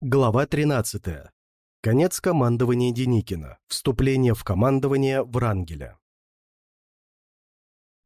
Глава 13. Конец командования Деникина. Вступление в командование Врангеля.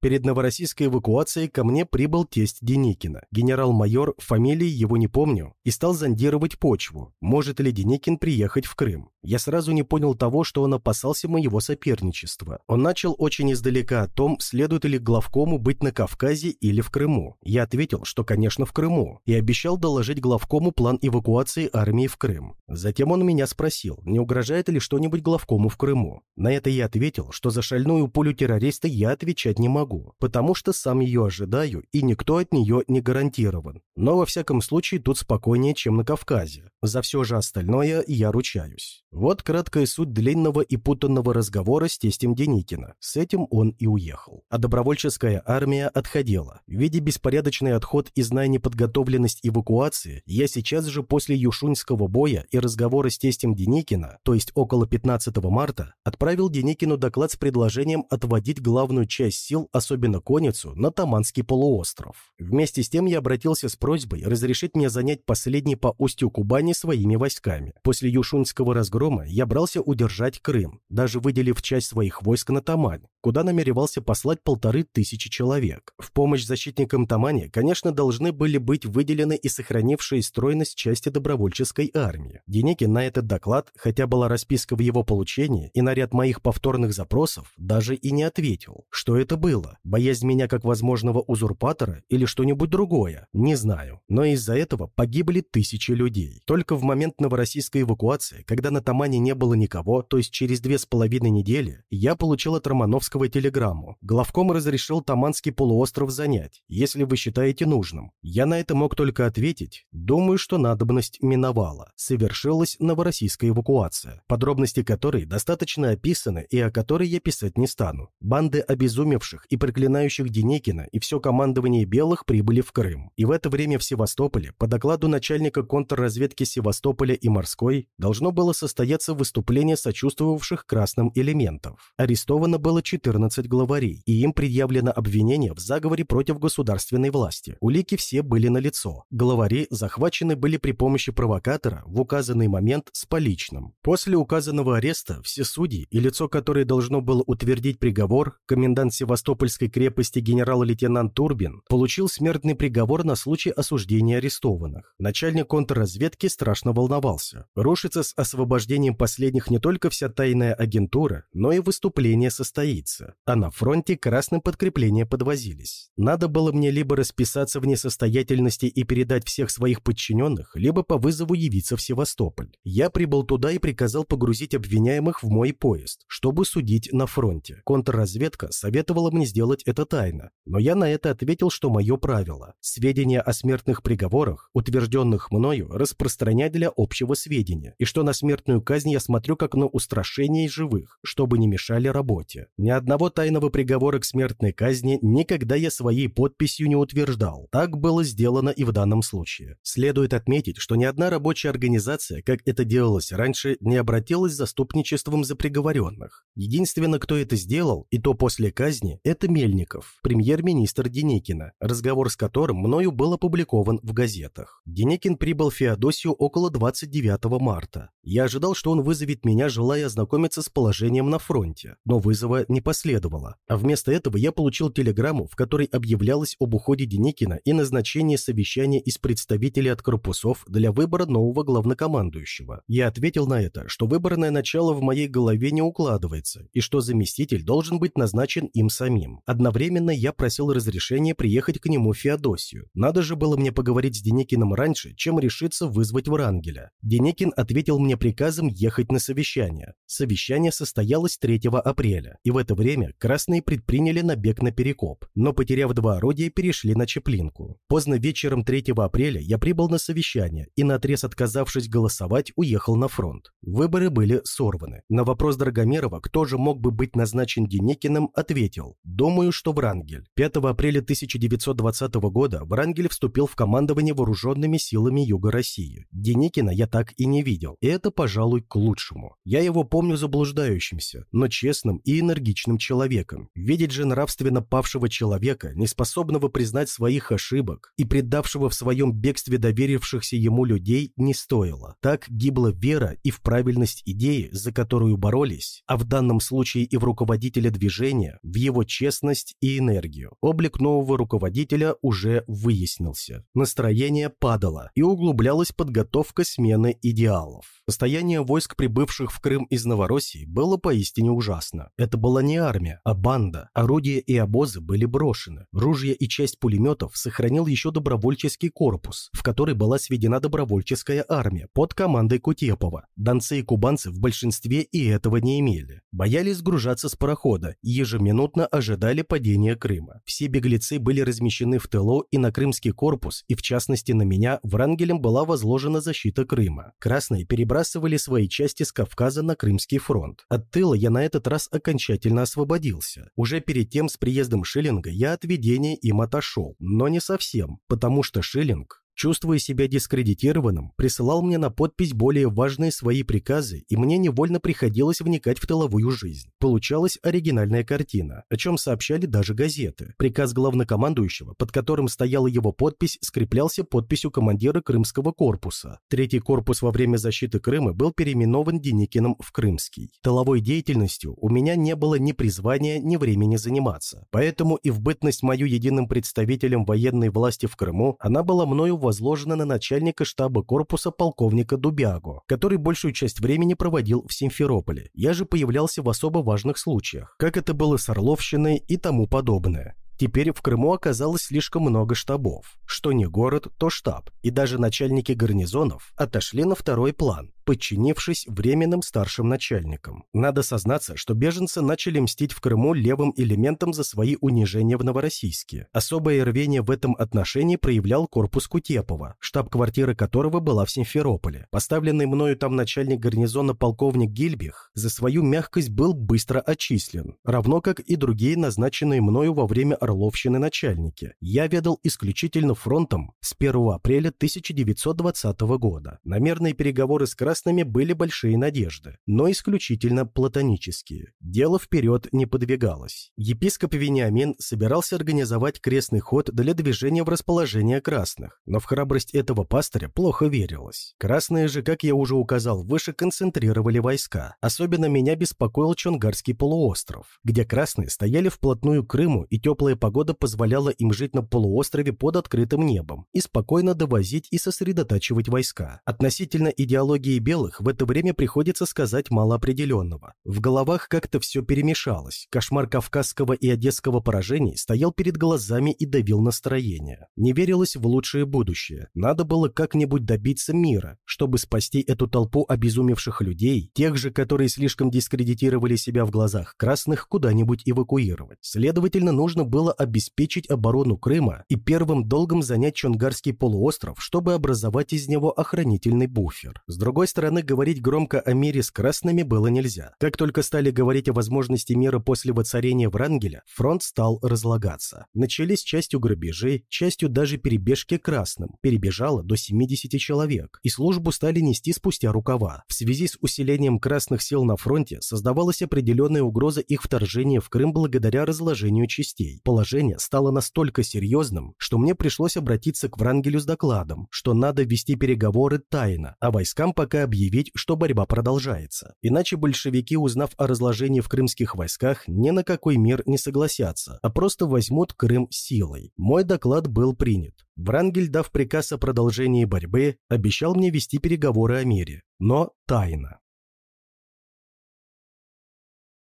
Перед новороссийской эвакуацией ко мне прибыл тесть Деникина, генерал-майор, фамилии его не помню, и стал зондировать почву, может ли Деникин приехать в Крым. Я сразу не понял того, что он опасался моего соперничества. Он начал очень издалека о том, следует ли главкому быть на Кавказе или в Крыму. Я ответил, что, конечно, в Крыму, и обещал доложить главкому план эвакуации армии в Крым. Затем он меня спросил, не угрожает ли что-нибудь главкому в Крыму. На это я ответил, что за шальную пулю террориста я отвечать не могу, потому что сам ее ожидаю, и никто от нее не гарантирован. Но во всяком случае тут спокойнее, чем на Кавказе. За все же остальное я ручаюсь. Вот краткая суть длинного и путанного разговора с тестем Деникина. С этим он и уехал. А добровольческая армия отходила. Видя беспорядочный отход и зная неподготовленность эвакуации, я сейчас же после Юшуньского боя и разговора с тестем Деникина, то есть около 15 марта, отправил Деникину доклад с предложением отводить главную часть сил, особенно конницу, на Таманский полуостров. Вместе с тем я обратился с просьбой разрешить мне занять последний по устью Кубани своими войсками. После Юшуньского разгрома разгрома я брался удержать Крым, даже выделив часть своих войск на Тамань, куда намеревался послать полторы тысячи человек. В помощь защитникам Тамани, конечно, должны были быть выделены и сохранившие стройность части добровольческой армии. Деникин на этот доклад, хотя была расписка в его получении и на ряд моих повторных запросов, даже и не ответил. Что это было? Боязнь меня как возможного узурпатора или что-нибудь другое? Не знаю. Но из-за этого погибли тысячи людей. Только в момент новороссийской эвакуации, когда на Тамане не было никого, то есть через две с половиной недели, я получил от Романовского телеграмму. Главком разрешил Таманский полуостров занять, если вы считаете нужным. Я на это мог только ответить. Думаю, что надобность миновала. Совершилась новороссийская эвакуация, подробности которой достаточно описаны и о которой я писать не стану. Банды обезумевших и проклинающих Деникина и все командование белых прибыли в Крым. И в это время в Севастополе, по докладу начальника контрразведки Севастополя и Морской, должно было состояться состояться выступления сочувствовавших красным элементов. Арестовано было 14 главарей, и им предъявлено обвинение в заговоре против государственной власти. Улики все были налицо. Главари захвачены были при помощи провокатора в указанный момент с поличным. После указанного ареста все судьи и лицо, которое должно было утвердить приговор, комендант Севастопольской крепости генерал-лейтенант Турбин, получил смертный приговор на случай осуждения арестованных. Начальник контрразведки страшно волновался. Рушится с освобождением освобождением последних не только вся тайная агентура, но и выступление состоится, а на фронте красным подкрепления подвозились. Надо было мне либо расписаться в несостоятельности и передать всех своих подчиненных, либо по вызову явиться в Севастополь. Я прибыл туда и приказал погрузить обвиняемых в мой поезд, чтобы судить на фронте. Контрразведка советовала мне сделать это тайно, но я на это ответил, что мое правило. Сведения о смертных приговорах, утвержденных мною, распространять для общего сведения, и что на смертную казнь я смотрю как на устрашение живых, чтобы не мешали работе. Ни одного тайного приговора к смертной казни никогда я своей подписью не утверждал. Так было сделано и в данном случае. Следует отметить, что ни одна рабочая организация, как это делалось раньше, не обратилась за заступничеством за приговоренных. Единственное, кто это сделал, и то после казни, это Мельников, премьер-министр Деникина, разговор с которым мною был опубликован в газетах. Деникин прибыл в Феодосию около 29 марта. Я ожидал ожидал, что он вызовет меня, желая ознакомиться с положением на фронте, но вызова не последовало. А вместо этого я получил телеграмму, в которой объявлялось об уходе Деникина и назначении совещания из представителей от корпусов для выбора нового главнокомандующего. Я ответил на это, что выборное начало в моей голове не укладывается, и что заместитель должен быть назначен им самим. Одновременно я просил разрешения приехать к нему в Феодосию. Надо же было мне поговорить с Деникиным раньше, чем решиться вызвать Врангеля. Деникин ответил мне приказом приказом ехать на совещание. Совещание состоялось 3 апреля, и в это время красные предприняли набег на Перекоп, но, потеряв два орудия, перешли на Чеплинку. Поздно вечером 3 апреля я прибыл на совещание и, наотрез отказавшись голосовать, уехал на фронт. Выборы были сорваны. На вопрос Драгомерова, кто же мог бы быть назначен Деникиным, ответил «Думаю, что Врангель». 5 апреля 1920 года Врангель вступил в командование вооруженными силами Юга России. Деникина я так и не видел, и это, пожалуй, пожалуй, к лучшему. Я его помню заблуждающимся, но честным и энергичным человеком. Видеть же нравственно павшего человека, неспособного признать своих ошибок и предавшего в своем бегстве доверившихся ему людей, не стоило. Так гибла вера и в правильность идеи, за которую боролись, а в данном случае и в руководителя движения, в его честность и энергию. Облик нового руководителя уже выяснился. Настроение падало, и углублялась подготовка смены идеалов. Состояние войск, прибывших в Крым из Новороссии, было поистине ужасно. Это была не армия, а банда. Орудия и обозы были брошены. Ружья и часть пулеметов сохранил еще добровольческий корпус, в который была сведена добровольческая армия под командой Кутепова. Донцы и кубанцы в большинстве и этого не имели. Боялись сгружаться с парохода и ежеминутно ожидали падения Крыма. Все беглецы были размещены в тылу и на Крымский корпус, и в частности на меня, Врангелем была возложена защита Крыма. Красные перебрасывали свои части с Кавказа на Крымский фронт. От тыла я на этот раз окончательно освободился. Уже перед тем с приездом Шиллинга я от ведения им отошел, но не совсем, потому что Шиллинг чувствуя себя дискредитированным, присылал мне на подпись более важные свои приказы, и мне невольно приходилось вникать в тыловую жизнь. Получалась оригинальная картина, о чем сообщали даже газеты. Приказ главнокомандующего, под которым стояла его подпись, скреплялся подписью командира Крымского корпуса. Третий корпус во время защиты Крыма был переименован Деникиным в Крымский. Тыловой деятельностью у меня не было ни призвания, ни времени заниматься. Поэтому и в бытность мою единым представителем военной власти в Крыму она была мною возложена на начальника штаба корпуса полковника Дубягу, который большую часть времени проводил в Симферополе. Я же появлялся в особо важных случаях, как это было с Орловщиной и тому подобное. Теперь в Крыму оказалось слишком много штабов. Что не город, то штаб. И даже начальники гарнизонов отошли на второй план подчинившись временным старшим начальникам. Надо сознаться, что беженцы начали мстить в Крыму левым элементам за свои унижения в Новороссийске. Особое рвение в этом отношении проявлял корпус Кутепова, штаб-квартира которого была в Симферополе. Поставленный мною там начальник гарнизона полковник Гильбих за свою мягкость был быстро отчислен, равно как и другие назначенные мною во время Орловщины начальники. Я ведал исключительно фронтом с 1 апреля 1920 года. Намерные переговоры с Красным красными были большие надежды, но исключительно платонические. Дело вперед не подвигалось. Епископ Вениамин собирался организовать крестный ход для движения в расположение красных, но в храбрость этого пастыря плохо верилось. Красные же, как я уже указал выше, концентрировали войска. Особенно меня беспокоил Чонгарский полуостров, где красные стояли вплотную к Крыму, и теплая погода позволяла им жить на полуострове под открытым небом и спокойно довозить и сосредотачивать войска. Относительно идеологии белых в это время приходится сказать мало определенного. В головах как-то все перемешалось. Кошмар кавказского и одесского поражений стоял перед глазами и давил настроение. Не верилось в лучшее будущее. Надо было как-нибудь добиться мира, чтобы спасти эту толпу обезумевших людей, тех же, которые слишком дискредитировали себя в глазах красных, куда-нибудь эвакуировать. Следовательно, нужно было обеспечить оборону Крыма и первым долгом занять Чонгарский полуостров, чтобы образовать из него охранительный буфер. С другой стороны, говорить громко о мире с красными было нельзя. Как только стали говорить о возможности мира после воцарения Врангеля, фронт стал разлагаться. Начались частью грабежей, частью даже перебежки красным. Перебежало до 70 человек. И службу стали нести спустя рукава. В связи с усилением красных сил на фронте создавалась определенная угроза их вторжения в Крым благодаря разложению частей. Положение стало настолько серьезным, что мне пришлось обратиться к Врангелю с докладом, что надо вести переговоры тайно, а войскам пока объявить, что борьба продолжается. Иначе большевики, узнав о разложении в крымских войсках, ни на какой мир не согласятся, а просто возьмут Крым силой. Мой доклад был принят. Врангель, дав приказ о продолжении борьбы, обещал мне вести переговоры о мире, но тайно.